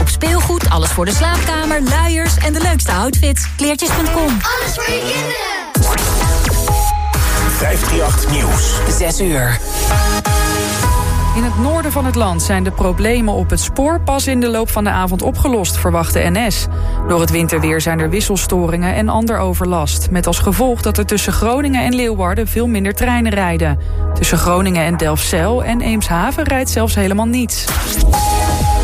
Op speelgoed, alles voor de slaapkamer, luiers en de leukste outfits. Kleertjes.com. Alles voor je kinderen. 538 Nieuws. 6 uur. In het noorden van het land zijn de problemen op het spoor pas in de loop van de avond opgelost, verwacht de NS. Door het winterweer zijn er wisselstoringen en ander overlast. Met als gevolg dat er tussen Groningen en Leeuwarden veel minder treinen rijden. Tussen Groningen en Delfzijl en Eemshaven rijdt zelfs helemaal niets.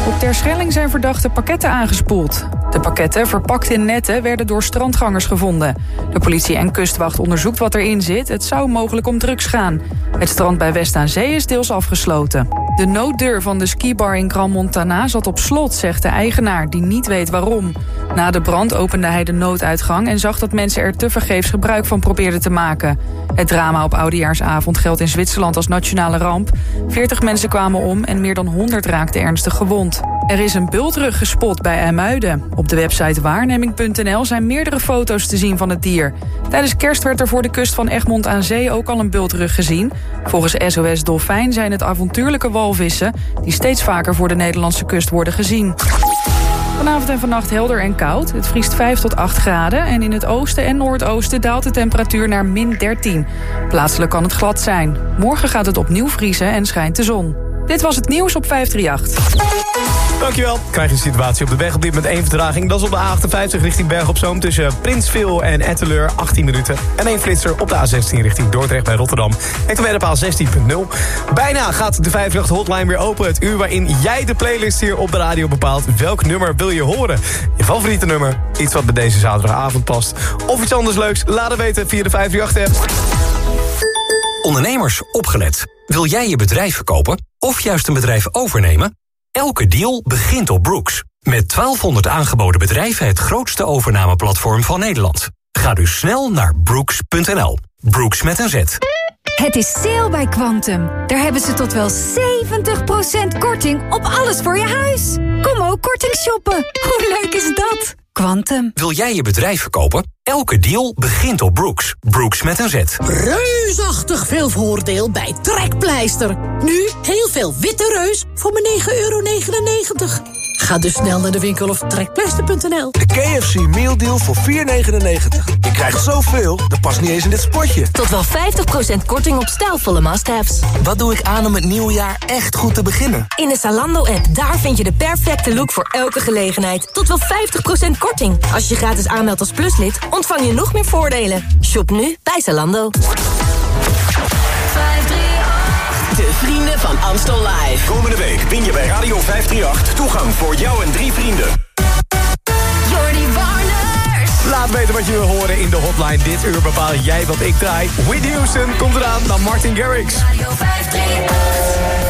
Op Terschelling zijn verdachte pakketten aangespoeld. De pakketten, verpakt in netten, werden door strandgangers gevonden. De politie en kustwacht onderzoekt wat erin zit. Het zou mogelijk om drugs gaan. Het strand bij West aan Zee is deels afgesloten. De nooddeur van de skibar in Grand Montana zat op slot, zegt de eigenaar, die niet weet waarom. Na de brand opende hij de nooduitgang en zag dat mensen er tevergeefs gebruik van probeerden te maken. Het drama op Oudejaarsavond geldt in Zwitserland als nationale ramp. 40 mensen kwamen om en meer dan 100 raakten ernstig gewond. Er is een bultrug gespot bij IJmuiden. Op de website waarneming.nl zijn meerdere foto's te zien van het dier. Tijdens kerst werd er voor de kust van Egmond aan Zee ook al een bultrug gezien. Volgens SOS Dolfijn zijn het avontuurlijke walvissen... die steeds vaker voor de Nederlandse kust worden gezien. Vanavond en vannacht helder en koud. Het vriest 5 tot 8 graden en in het oosten en noordoosten daalt de temperatuur naar min 13. Plaatselijk kan het glad zijn. Morgen gaat het opnieuw vriezen en schijnt de zon. Dit was het nieuws op 538. Dankjewel. Krijg je een situatie op de weg op dit moment één vertraging. Dat is op de A58 richting Berg op Zoom tussen Prinsville en Etteleur 18 minuten. En één flitser op de A16 richting Dordrecht bij Rotterdam. En toen op A16.0. Bijna gaat de 58 hotline weer open. Het uur waarin jij de playlist hier op de radio bepaalt. Welk nummer wil je horen? Je favoriete nummer, iets wat bij deze zaterdagavond past. Of iets anders leuks, laat het weten via de 538 app. Ondernemers, opgelet. Wil jij je bedrijf verkopen of juist een bedrijf overnemen? Elke deal begint op Brooks. Met 1200 aangeboden bedrijven het grootste overnameplatform van Nederland. Ga dus snel naar brooks.nl. Brooks met een Z. Het is sale bij Quantum. Daar hebben ze tot wel 70% korting op alles voor je huis. Kom ook korting shoppen. Hoe leuk is dat? Quantum. Wil jij je bedrijf verkopen? Elke deal begint op Brooks. Brooks met een Z. Reusachtig veel voordeel bij Trekpleister. Nu heel veel witte reus voor maar 9,99 euro. Ga dus snel naar de winkel of trekpleister.nl. De KFC Meal Deal voor 4,99. Je krijgt zoveel, dat past niet eens in dit spotje. Tot wel 50% korting op stijlvolle must-haves. Wat doe ik aan om het nieuwe jaar echt goed te beginnen? In de Zalando-app, daar vind je de perfecte look voor elke gelegenheid. Tot wel 50% korting. Als je gratis aanmeldt als pluslid, ontvang je nog meer voordelen. Shop nu bij Zalando. De vrienden van Amstel Live. Komende week win je bij Radio 538 toegang voor jou en drie vrienden. Jordi Warners. Laat weten wat je wil horen in de hotline. Dit uur bepaal jij wat ik draai. Whitney Houston komt eraan dan Martin Garrix. Radio 538.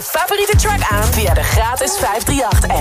je favoriete track aan via de gratis 538.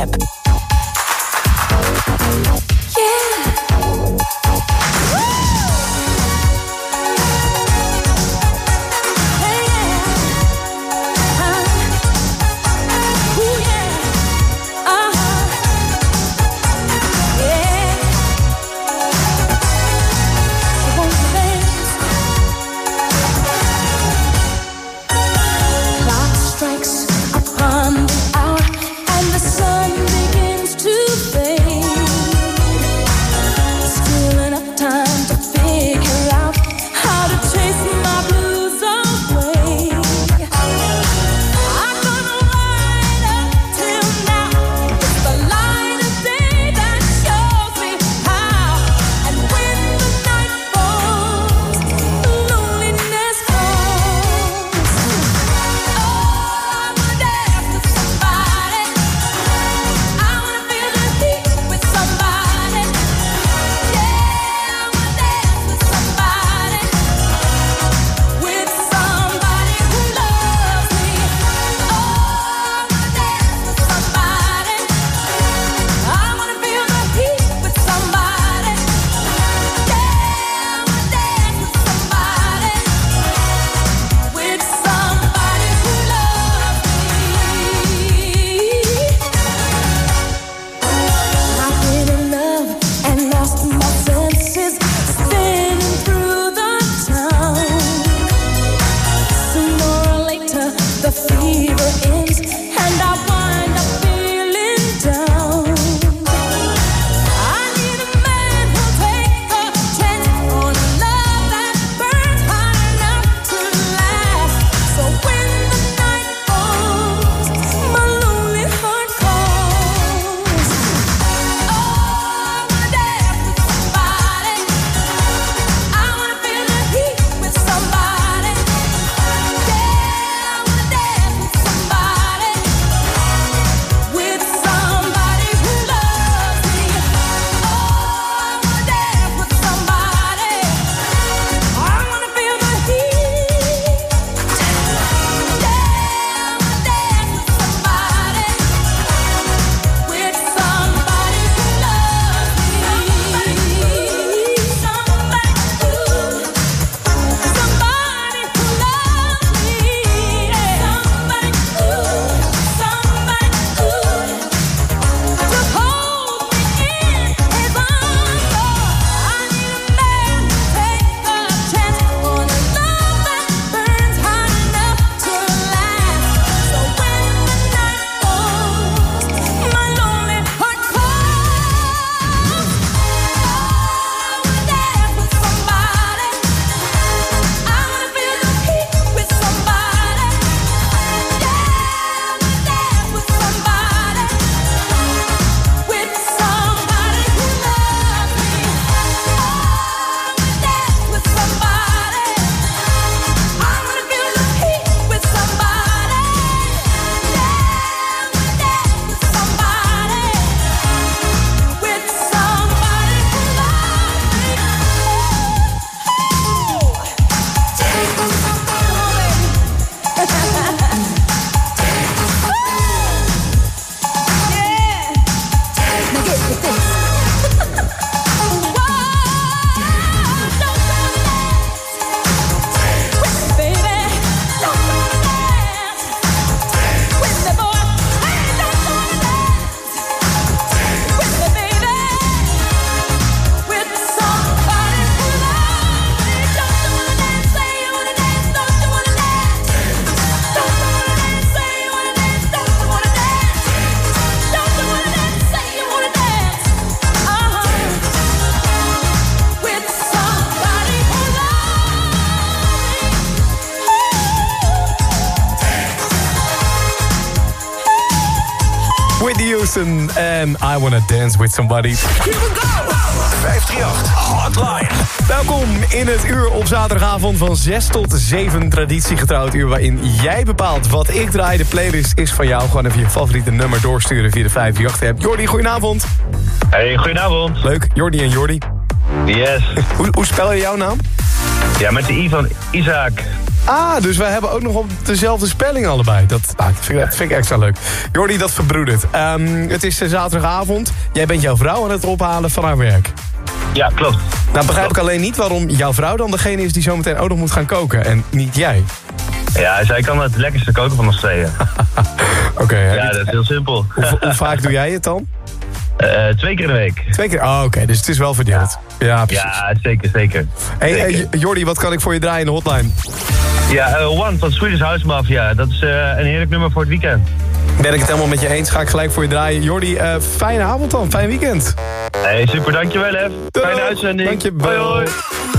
With Somebody. Here 538 Hotline. Welkom in het uur op zaterdagavond van 6 tot 7. Traditiegetrouwd uur waarin jij bepaalt wat ik draai. De playlist is van jou. Gewoon even je favoriete nummer doorsturen via de 538 Jordi, goedenavond. Hey, goedenavond. Leuk, Jordi en Jordi. Yes. hoe, hoe spel je jouw naam? Ja, met de I van Isaac. Ah, dus wij hebben ook nog op dezelfde spelling allebei. Dat, nou, dat, vind, dat vind ik extra leuk. Jordi, dat verbroedert. Ehm, het is eh, zaterdagavond. Jij bent jouw vrouw aan het ophalen van haar werk. Ja, klopt. Nou begrijp ik alleen niet waarom jouw vrouw dan degene is... die zometeen ook nog moet gaan koken en niet jij. Ja, zij kan het lekkerste koken van ons tweeën. Oké. Ja, dat is heel simpel. hoe, hoe vaak doe jij het dan? Eh, twee keer in de week. Twee keer? Oh, oké. dus het is wel verdeeld. Ja, precies. Ja, zeker, zeker. Hey, Zeker. Jordi, wat kan ik voor je draaien in de hotline? Ja, eh, One van Swedish House Mafia. Dat is eh, een heerlijk nummer voor het weekend. Ben ik het helemaal met je eens? Ga ik gelijk voor je draaien. Jordi, fijne avond dan. Fijn weekend. Hey, super, dankjewel hè. Fijne uitzending. Dankjewel. Hoi, hoi.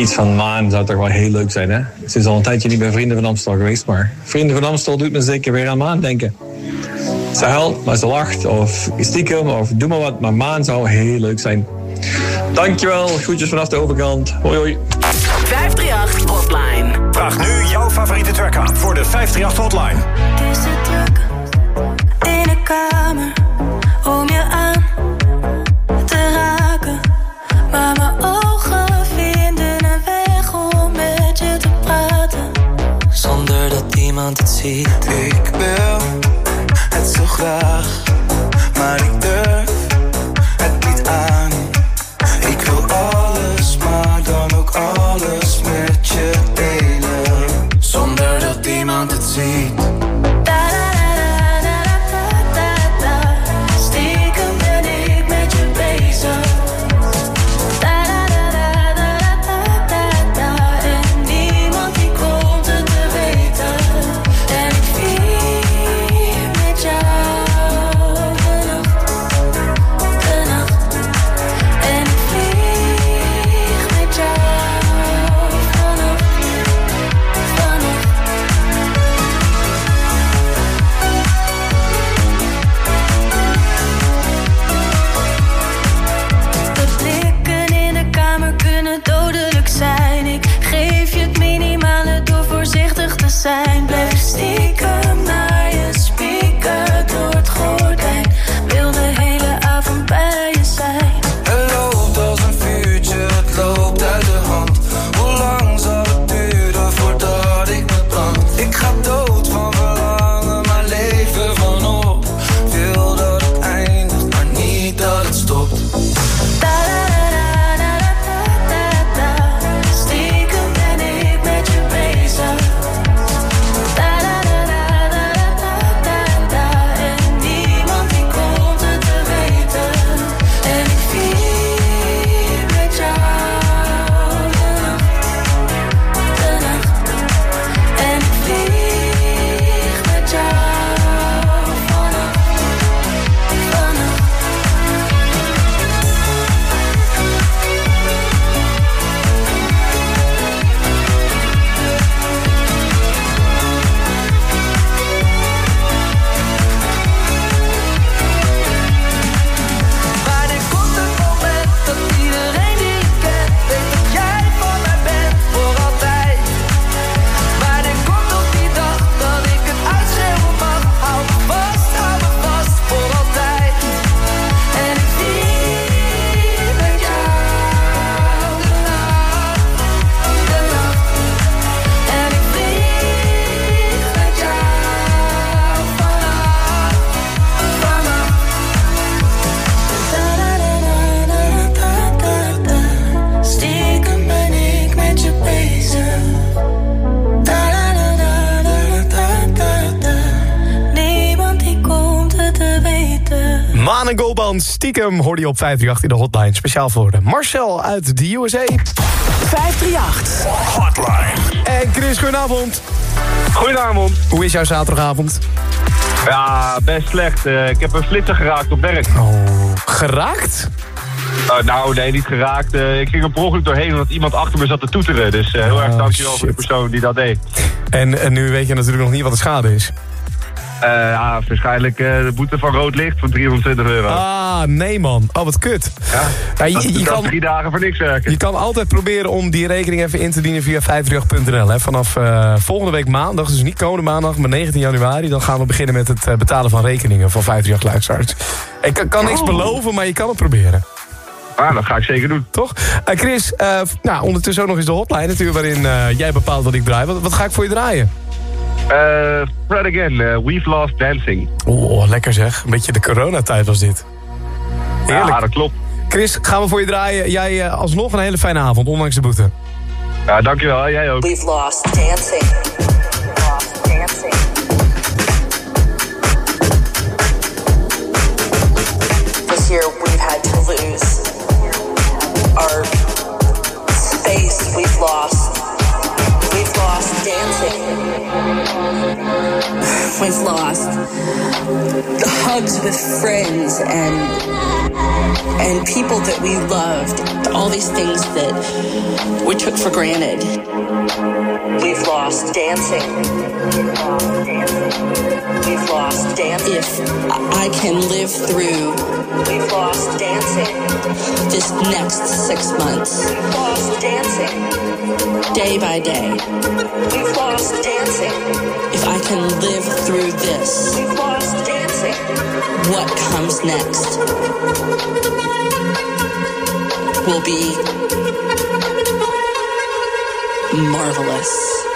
Iets van Maan zou toch wel heel leuk zijn, hè? Ze is al een tijdje niet bij Vrienden van Amstel geweest, maar Vrienden van Amstel doet me zeker weer aan Maan denken. Ze huilt, maar ze lacht, of stiekem, of doe maar wat, maar Maan zou heel leuk zijn. Dankjewel, groetjes vanaf de overkant. Hoi hoi. 538 Hotline. Vraag nu jouw favoriete track aan voor de 538 Hotline. Het is druk in de kamer dat iemand het ziet. Ik wil het zo graag, stiekem hoorde je op 538 in de hotline. Speciaal voor de Marcel uit de USA. 538 Hotline. En Chris, goedenavond. Goedenavond. Hoe is jouw zaterdagavond? Ja, best slecht. Eh, ik heb een flitser geraakt op werk. Oh, geraakt? Eh, nou, nee, niet geraakt. Eh, ik ging er per ongeluk doorheen omdat iemand achter me zat te toeteren. Dus eh, heel erg Oh, dankjewel voor de persoon die dat deed. En, en nu weet je natuurlijk nog niet wat de schade is. Eh, ja, waarschijnlijk eh, de boete van rood licht van 320 euro. Ah, nee man. Oh, wat kut. ja, je, kan, drie dagen voor niks werken. je kan altijd proberen om die rekening even in te dienen via 538.nl. hè. Vanaf eh, volgende week maandag, dus niet komende maandag, maar 19 januari... dan gaan we beginnen met het betalen van rekeningen van 538 luisteraars. Ik kan, kan niks Oh. beloven, maar je kan het proberen. Ah, dat ga ik zeker doen. Toch? Eh, Chris, nou, ondertussen ook nog eens de hotline natuurlijk... waarin jij bepaalt wat ik draai. Wat, wat ga ik voor je draaien? Eh Fred again, eh, We've Lost Dancing. Oh, lekker zeg. Een beetje de coronatijd was dit. Heerlijk. Ja, dat klopt. Chris, gaan we voor je draaien. Jij eh, alsnog een hele fijne avond, ondanks de boete. Ja, dankjewel. Jij ook. We've lost dancing. Lost dancing. This year we've had to lose our space. We've lost. We've lost dancing. We've lost the hugs with friends and and people that we loved. All these things that we took for granted. We've lost dancing. Lost dancing We've lost dancing. If I can live through, we've lost dancing. This next six months, we've lost dancing. Day by day, we've lost dancing. If I can live through this. What comes next will be marvelous.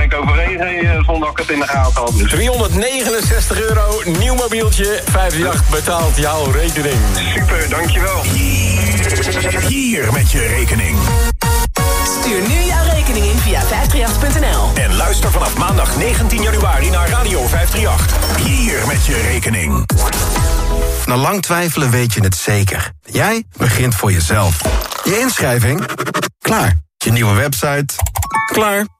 Ben ik overheen eh, zonder dat ik het in de gaten had. Dus 369 euro, nieuw mobieltje. 538 betaalt jouw rekening. super, dankjewel. Hier met je rekening. Stuur nu jouw rekening in via 538.nl. En luister vanaf maandag 19 januari naar Radio 538. Hier met je rekening. Na lang twijfelen weet je het zeker. Jij begint voor jezelf. Je inschrijving? Klaar. Je nieuwe website? Klaar.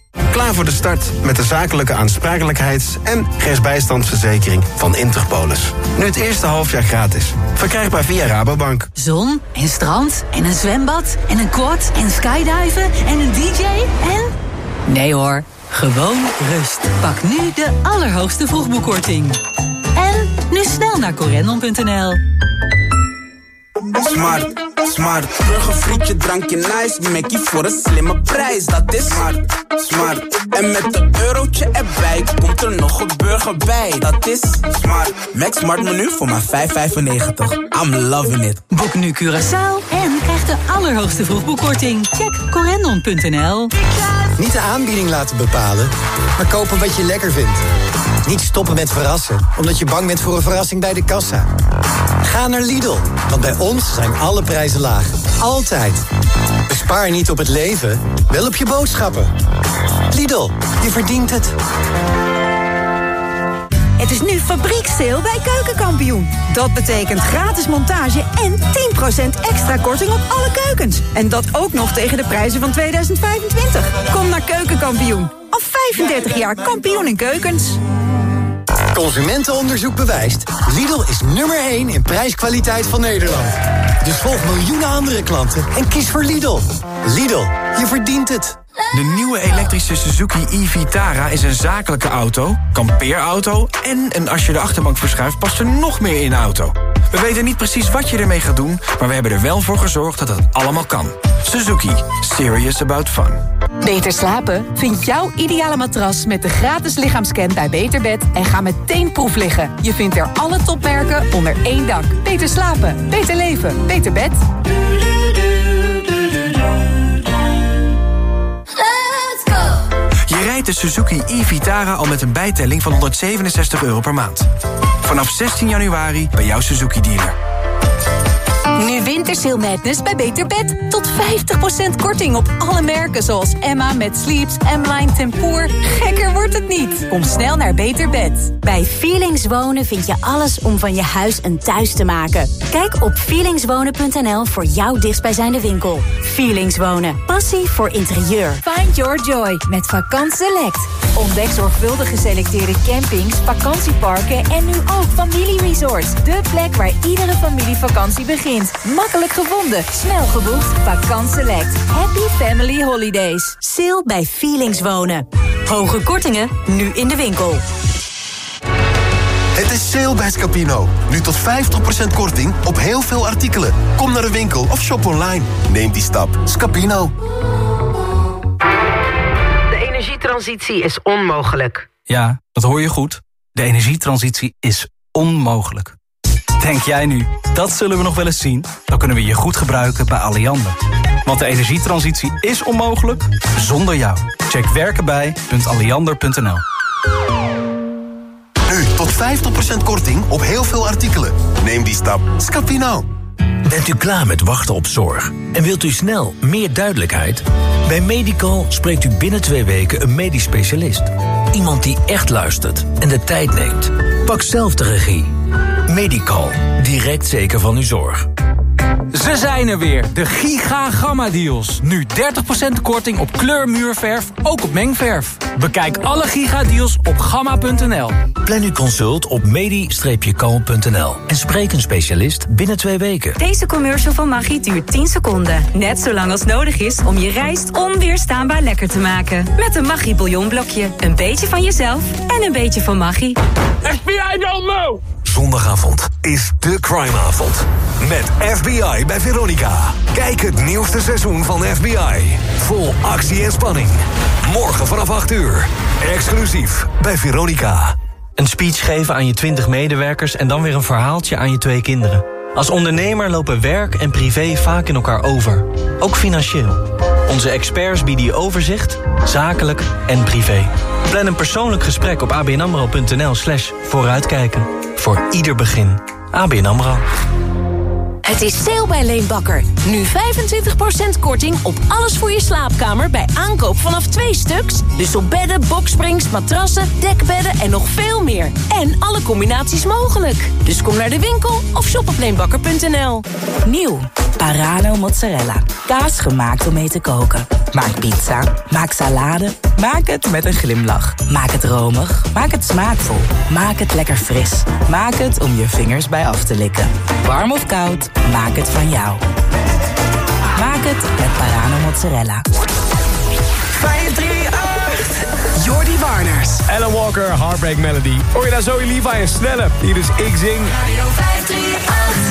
Klaar voor de start met de zakelijke aansprakelijkheids- en rechtsbijstandsverzekering van Interpolis. Nu het eerste halfjaar gratis. Verkrijgbaar via Rabobank. Zon en strand en een zwembad en een quad en skydiven en een dj en... Nee hoor, gewoon rust. Pak nu de allerhoogste vroegboekkorting. En nu snel naar corendon.nl. Smart, smart. Burgerfrietje, drankje nice. Mackie voor een slimme prijs. Dat is smart, smart. En met een eurotje erbij komt er nog een burger bij. Dat is smart. Max Smart menu voor maar 5,95. I'm loving it. Boek nu Curaçao en krijg de allerhoogste vroegboekkorting. Check corendon.nl. Niet de aanbieding laten bepalen, maar kopen wat je lekker vindt. Niet stoppen met verrassen, omdat je bang bent voor een verrassing bij de kassa. Ga naar Lidl, want bij ons zijn alle prijzen laag. Altijd. Bespaar niet op het leven, wel op je boodschappen. Lidl, je verdient het. Het is nu fabrieksteel bij Keukenkampioen. Dat betekent gratis montage en 10% extra korting op alle keukens. En dat ook nog tegen de prijzen van 2025. Kom naar Keukenkampioen. Al 35 jaar kampioen in keukens. Consumentenonderzoek bewijst. Lidl is nummer 1 in prijskwaliteit van Nederland. Dus volg miljoenen andere klanten en kies voor Lidl. Lidl, je verdient het. De nieuwe elektrische Suzuki e-Vitara is een zakelijke auto, kampeerauto... en een als je de achterbank verschuift past er nog meer in de auto. We weten niet precies wat je ermee gaat doen... maar we hebben er wel voor gezorgd dat het allemaal kan. Suzuki. Serious about fun. Beter slapen? Vind jouw ideale matras met de gratis lichaamscan bij Beterbed... en ga meteen proef liggen. Je vindt er alle topmerken onder één dak. Beter slapen, beter leven, beter bed. Je rijdt de Suzuki e-Vitara al met een bijtelling van 167 euro per maand. Vanaf 16 januari bij jouw Suzuki-dealer. Nu Wintersail Madness bij Beter Bed. Tot 50% korting op alle merken zoals Emma met Sleeps, M-Line Tempoor. Gekker wordt het niet. Kom snel naar Beter Bed. Bij Feelings Wonen vind je alles om van je huis een thuis te maken. Kijk op feelingswonen.nl voor jouw dichtstbijzijnde winkel. Feelings Wonen. Passie voor interieur. Find your joy met Vakant Select. Ontdek zorgvuldig geselecteerde campings, vakantieparken en nu ook familieresorts. De plek waar iedere familievakantie begint. Makkelijk gevonden, snel geboekt. Vakant Select. Happy Family Holidays. Sale bij Feelings Wonen. Hoge kortingen, nu in de winkel. Het is sale bij Scapino. Nu tot 50% korting op heel veel artikelen. Kom naar de winkel of shop online. Neem die stap. Scapino. De energietransitie is onmogelijk. Ja, dat hoor je goed. De energietransitie is onmogelijk. Denk jij nu, dat zullen we nog wel eens zien? Dan kunnen we je goed gebruiken bij Alliander. Want de energietransitie is onmogelijk zonder jou. Check werkenbij.alliander.nl Nu tot 50% korting op heel veel artikelen. Neem die stap. Scapino. Bent u klaar met wachten op zorg? En wilt u snel meer duidelijkheid? Bij Medical spreekt u binnen twee weken een medisch specialist. Iemand die echt luistert en de tijd neemt. Pak zelf de regie. Medical. Direct zeker van uw zorg. Ze zijn er weer, de Giga Gamma Deals. Nu 30% korting op kleurmuurverf, ook op mengverf. Bekijk alle Giga Deals op gamma.nl. Plan uw consult op medi-kalm.nl en spreek een specialist binnen twee weken. Deze commercial van Maggi duurt 10 seconden. Net zo lang als nodig is om je rijst onweerstaanbaar lekker te maken. Met een Maggi bouillonblokje. Een beetje van jezelf en een beetje van Maggi. FBI don't know! Zondagavond is de crimeavond. Met FBI bij Veronica. Kijk het nieuwste seizoen van FBI. Vol actie en spanning. Morgen vanaf 8 uur. Exclusief bij Veronica. Een speech geven aan je 20 medewerkers en dan weer een verhaaltje aan je twee kinderen. Als ondernemer lopen werk en privé vaak in elkaar over. Ook financieel. Onze experts bieden je overzicht, zakelijk en privé. Plan een persoonlijk gesprek op abnamro.nl slash vooruitkijken. Voor ieder begin. ABN AMRO. Het is sale bij Leenbakker. Nu 25% korting op alles voor je slaapkamer bij aankoop vanaf twee stuks. Dus op bedden, boksprings, matrassen, dekbedden en nog veel meer. En alle combinaties mogelijk. Dus kom naar de winkel of shop op leenbakker.nl. Nieuw, Parano mozzarella. Kaas gemaakt om mee te koken. Maak pizza, maak salade, maak het met een glimlach. Maak het romig, maak het smaakvol, maak het lekker fris. Maak het om je vingers bij af te likken. Warm of koud, maak het van jou. Maak het met Parano mozzarella. 538 Jordi Warners. Alan Walker, Heartbreak Melody. Hoor je daar Zoe Levi en Snelle? Hier is Ik Zing. Radio 538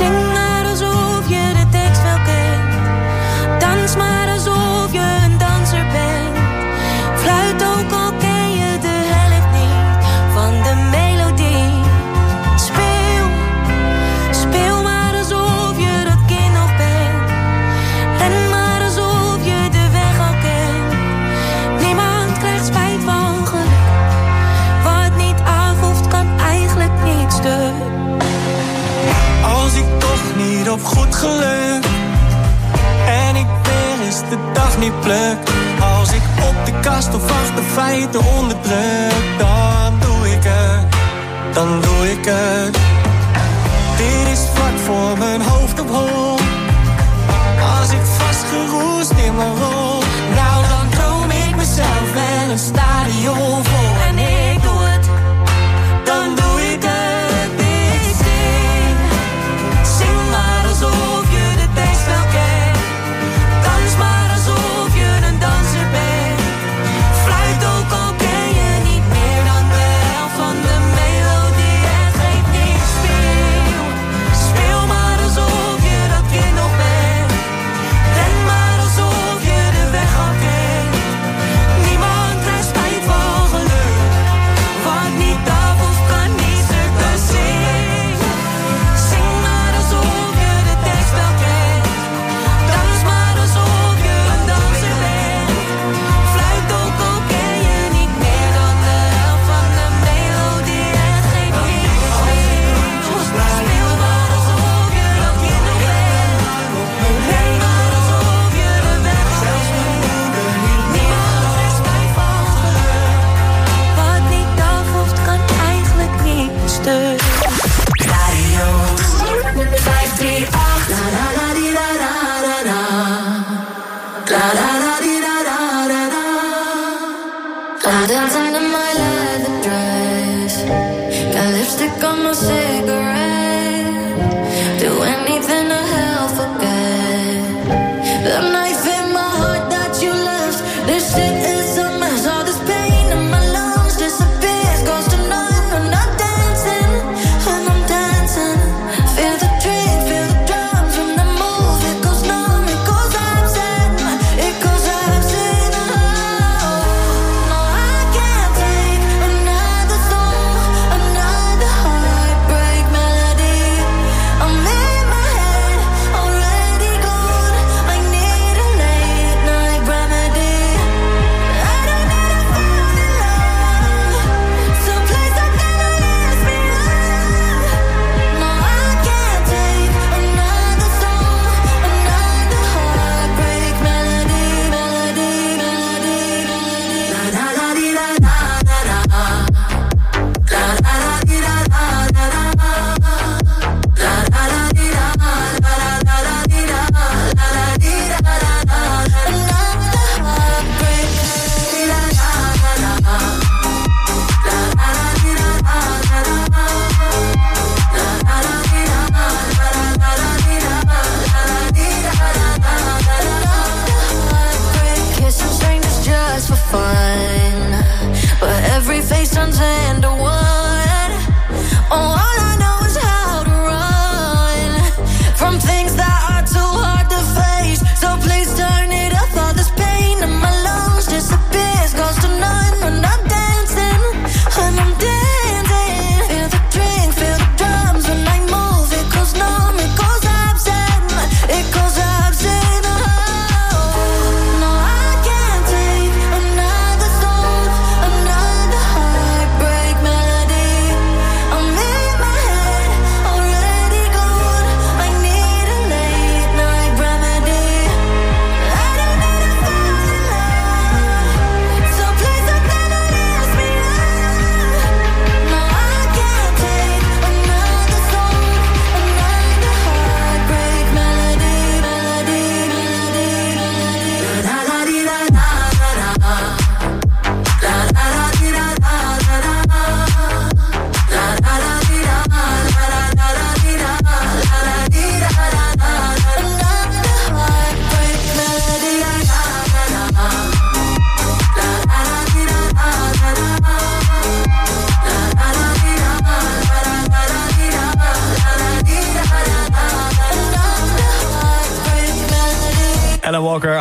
Zing geluk. En ik ben is de dag niet pluk. Als ik op de kast of achter feiten onderdruk, dan doe ik het, dan doe ik het. Dit is vlak voor mijn hoofd op.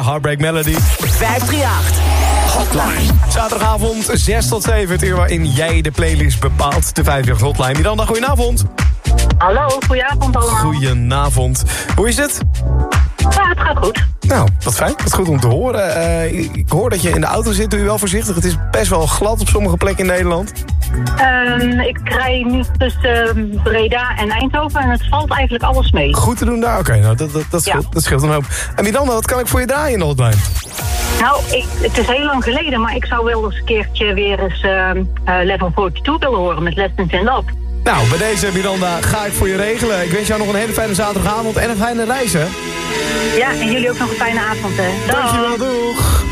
Heartbreak Melody. 538 Hotline. Zaterdagavond 6 tot 7, het uur waarin jij de playlist bepaalt. De 538 Hotline. Miranda, goedenavond. Hallo, goedenavond allemaal. Goedenavond. Hoe is het? Ja, het gaat goed. Nou, wat fijn. Wat goed om te horen. Eh, ik hoor dat je in de auto zit. Doe je wel voorzichtig. Het is best wel glad op sommige plekken in Nederland. Ehm, ik rij nu tussen ehm, Breda en Eindhoven en het valt eigenlijk alles mee. Goed te doen daar, oké. Nou, dat, dat, dat, scheelt, dat scheelt een hoop. En Miranda, wat kan ik voor je draaien in de hotline? Nou, ik, het is heel lang geleden, maar ik zou wel eens een keertje weer eens uh, uh, Level 42 willen horen met Lessons in Love. Nou, bij deze Miranda ga ik voor je regelen. Ik wens jou nog een hele fijne zaterdagavond en een fijne reis, hè? Ja, en jullie ook nog een fijne avond, hè. Dankjewel, doeg.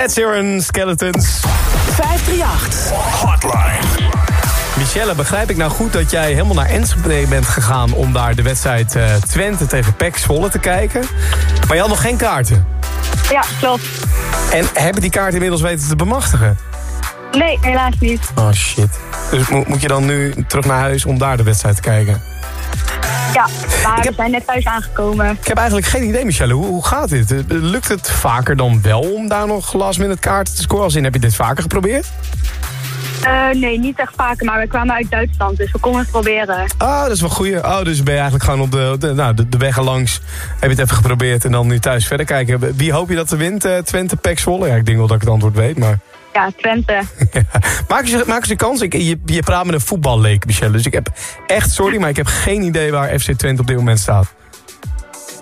Ed Sheeran, Skeletons. 538. Hotline. Michelle, begrijp ik nou goed dat jij helemaal naar Enschede bent gegaan... om daar de wedstrijd eh, Twente tegen PEC Zwolle te kijken. Maar je had nog geen kaarten. Ja, klopt. En hebben die kaarten inmiddels weten te bemachtigen? Nee, helaas niet. Oh shit. Dus mo- moet je dan nu terug naar huis om daar de wedstrijd te kijken? Ja, maar we zijn net thuis aangekomen. Ik heb eigenlijk geen idee, Michelle. Hoe, hoe gaat dit? Eh, Lukt het vaker dan wel om daar nog last minute kaarten te scoren? Als in, heb je dit vaker geprobeerd? Eh, nee, niet echt vaker, maar we kwamen uit Duitsland, dus we konden het proberen. Ah, dat is wel goed. Oh, dus ben je eigenlijk gewoon op de, de, nou, de, de weg erlangs. Heb je het even geprobeerd en dan nu thuis verder kijken. Wie hoop je dat er wint? eh, Twente, Pek, Zwolle? Ja, ik denk wel dat ik het antwoord weet, maar... Ja, Twente. Maak eens een kans. Ik, je, je praat met een voetballeek, Michelle. Dus ik heb echt, sorry, maar ik heb geen idee waar FC Twente op dit moment staat.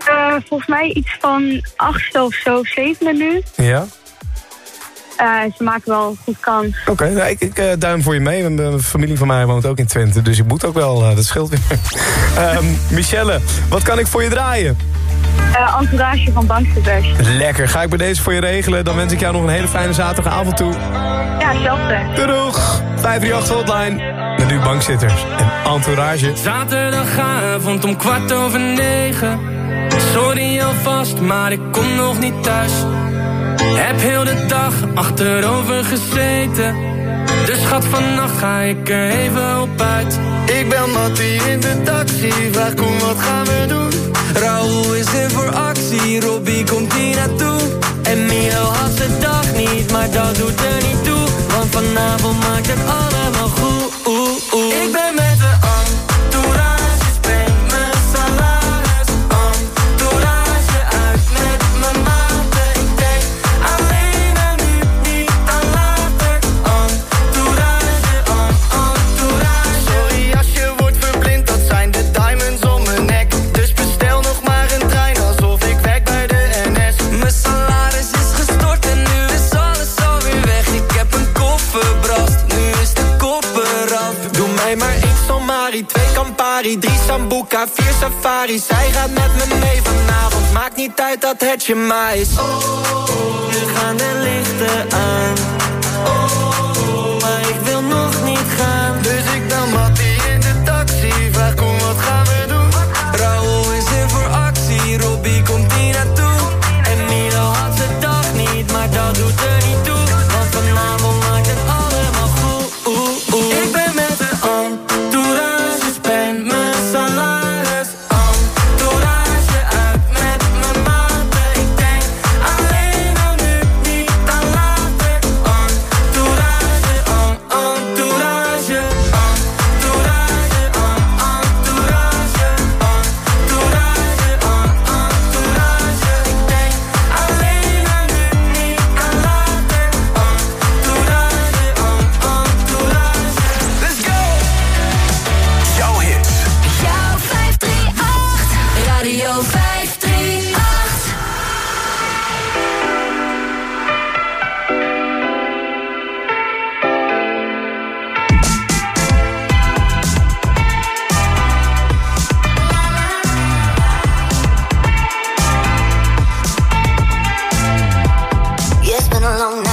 Eh, volgens mij iets van achtste of zo, zevende nu. Ja? Eh, ze maken wel goed kans. Oké, nou, ik, ik eh, duim voor je mee. Een familie van mij woont ook in Twente, dus ik moet ook wel. dat scheelt weer. Ehm, Michelle, wat kan ik voor je draaien? Eh, entourage van Banksters. Lekker, ga ik bij deze voor je regelen. Dan wens ik jou nog een hele fijne zaterdagavond toe. Ja, hetzelfde. Doeg! 538 Hotline. Met nu bankzitters en entourage. Zaterdagavond om kwart over negen. Sorry alvast, maar ik kom nog niet thuis. Heb heel de dag achterover gezeten. Dus schat, vannacht ga ik er even op uit. Ik ben Mattie in de taxi, vraag kom wat gaan we doen? Raoul is er voor actie, Robbie komt hier naartoe. En Milo had zijn dag niet, maar dat doet er niet toe. Want vanavond maakt het allemaal Zij gaat met me mee vanavond, maakt niet uit dat het je maar is. Nu gaan de lichten long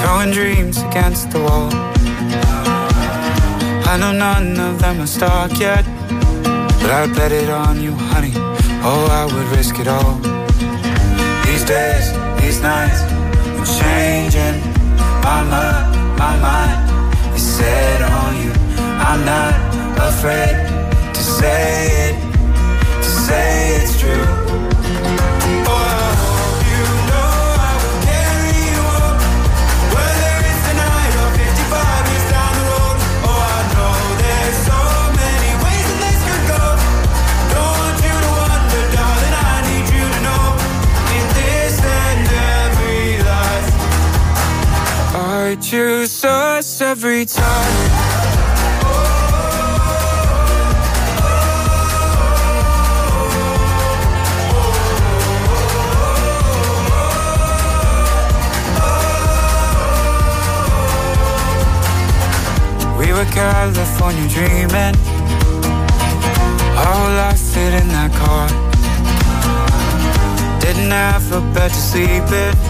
Throwing dreams against the wall. I know none of them are stuck yet. But I'd bet it on you, honey. Oh, I would risk it all. These days, these nights, I'm changing. My mind, my mind is set on you. I'm not afraid to say it, to say it's true. Choose us every time California dreaming. Our life fit in that car. Didn't have a bed to sleep in.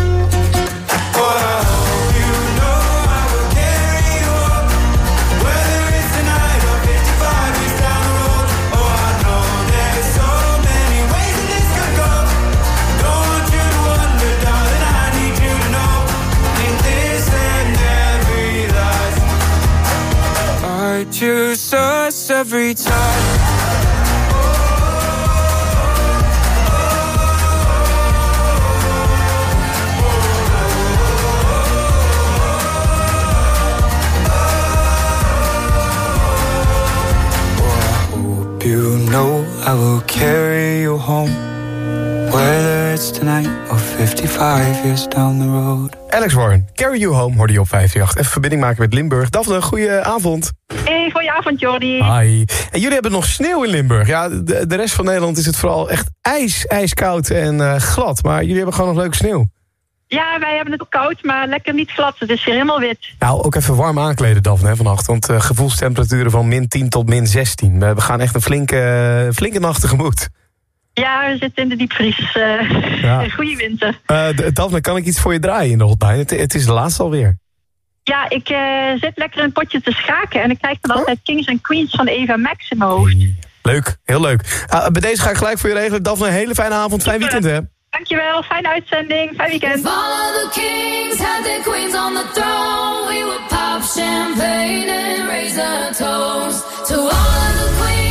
seduce us every time You know I will carry you home. Whether tonight or 55 years down the road. Alex Warren, Carry You Home hoorde je op 58. Even verbinding maken met Limburg. Daphne, Goede avond. Hey, goeie avond Jordi. Hi. En jullie hebben nog sneeuw in Limburg. Ja, de, de rest van Nederland is het vooral echt ijs, ijskoud en eh, glad. Maar jullie hebben gewoon nog leuke sneeuw. Ja, wij hebben het ook koud, maar lekker niet glad. Het is hier helemaal wit. Nou, ook even warm aankleden, Daphne, vannacht. Want eh, gevoelstemperaturen van min 10 tot min 16. We gaan echt een flinke, flinke nacht tegemoet. Ja, we zitten in de diepvries. Uh, ja. Goeie winter. Uh, Daphne, kan ik iets voor je draaien in de hotline? Het, het is de laatste alweer. Ja, ik uh, zit lekker een potje te schaken. En ik krijg dan altijd Kings and Queens van Eva Maximo. Leuk, heel leuk. bij deze ga ik gelijk voor je regelen. Daphne, een hele fijne avond, fijn weekend hè. Dankjewel, fijne uitzending, fijn weekend. Follow the kings, had their queens on the throne. We would pop champagne and raise a toast to all of the queens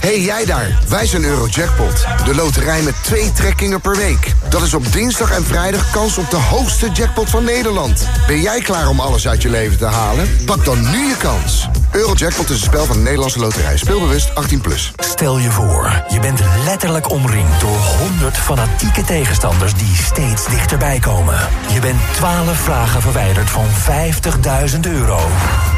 Hey jij daar, wij zijn Eurojackpot. De loterij met twee trekkingen per week. Dat is op dinsdag en vrijdag kans op de hoogste jackpot van Nederland. Ben jij klaar om alles uit je leven te halen? Pak dan nu je kans. Eurojackpot is een spel van de Nederlandse loterij. Speelbewust 18+. Plus. Stel je voor, je bent letterlijk omringd door 100 fanatieke tegenstanders die steeds dichterbij komen. Je bent 12 vragen verwijderd van 50.000 euro.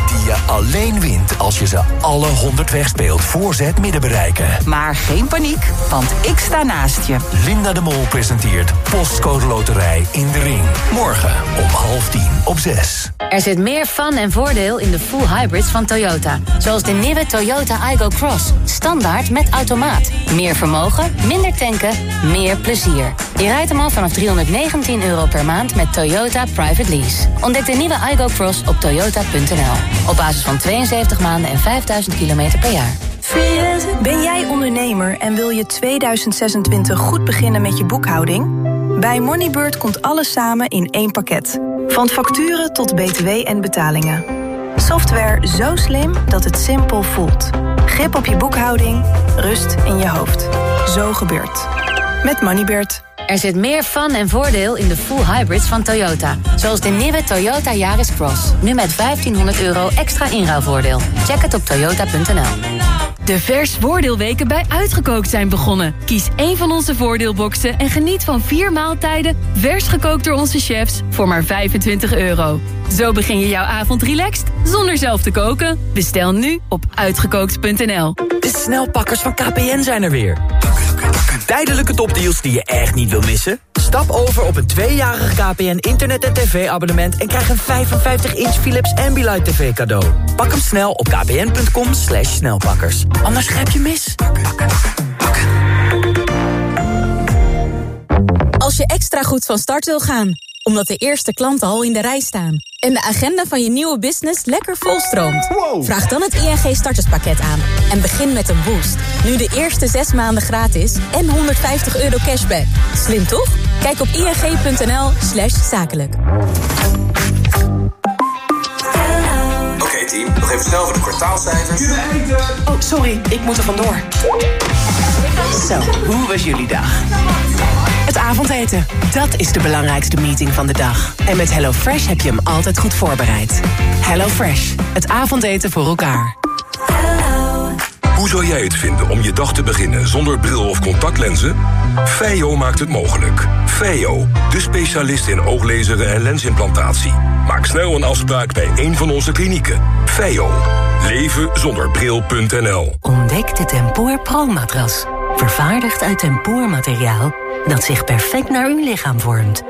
Die je alleen wint als je ze alle 100 wegspeelt voor ze het midden bereiken. Maar geen paniek, want ik sta naast je. Linda de Mol presenteert Postcode Loterij in de Ring. Morgen om half tien op 6. Er zit meer fun en voordeel in de full hybrids van Toyota. Zoals de nieuwe Toyota Igo Cross. Standaard met automaat. Meer vermogen, minder tanken, meer plezier. Je rijdt hem al vanaf 319 euro per maand met Toyota Private Lease. Ontdek de nieuwe Igo Cross op toyota.nl. Op basis van 72 maanden en 5000 kilometer per jaar. Ben jij ondernemer en wil je 2026 goed beginnen met je boekhouding? Bij Moneybird komt alles samen in één pakket. Van facturen tot btw en betalingen. Software zo slim dat het simpel voelt. Grip op je boekhouding, rust in je hoofd. Zo gebeurt. Met Moneybird. Er zit meer fun en voordeel in de full hybrids van Toyota. Zoals de nieuwe Toyota Yaris Cross. Nu met 1500 euro extra inruilvoordeel. Check het op toyota.nl. De vers voordeelweken bij Uitgekookt zijn begonnen. Kies één van onze voordeelboxen en geniet van vier maaltijden... vers gekookt door onze chefs voor maar 25 euro. Zo begin je jouw avond relaxed zonder zelf te koken. Bestel nu op uitgekookt.nl. De snelpakkers van KPN zijn er weer. Tijdelijke topdeals die je echt niet wil missen? Stap over op een tweejarig KPN internet- en tv-abonnement... en krijg een 55-inch Philips Ambilight TV cadeau. Pak hem snel op kpn.com slash snelpakkers. Anders grijp je mis. Als je extra goed van start wil gaan, omdat de eerste klanten al in de rij staan... en de agenda van je nieuwe business lekker volstroomt... vraag dan het ING starterspakket aan en begin met een boost. Nu de eerste zes maanden gratis en 150 euro cashback. Slim toch? Kijk op ing.nl slash zakelijk. Oké team, nog even snel voor de kwartaalcijfers. Oh, sorry, ik moet er vandoor. Zo, hoe was jullie dag? Het avondeten, dat is de belangrijkste meeting van de dag. En met HelloFresh heb je hem altijd goed voorbereid. HelloFresh, het avondeten voor elkaar. Hoe zou jij het vinden om je dag te beginnen zonder bril of contactlenzen? Feio maakt het mogelijk. Feio, de specialist in ooglezeren en lensimplantatie. Maak snel een afspraak bij een van onze klinieken. Feio. Leven zonder bril.nl Ontdek de Tempoor Pro-matras. Vervaardigd uit tempoormateriaal dat zich perfect naar uw lichaam vormt.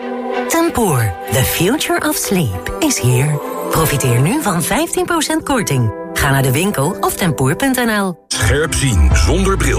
Tempoor, the future of sleep, is here. Profiteer nu van 15% korting. Ga naar de winkel of tempoor.nl. Scherp zien zonder bril.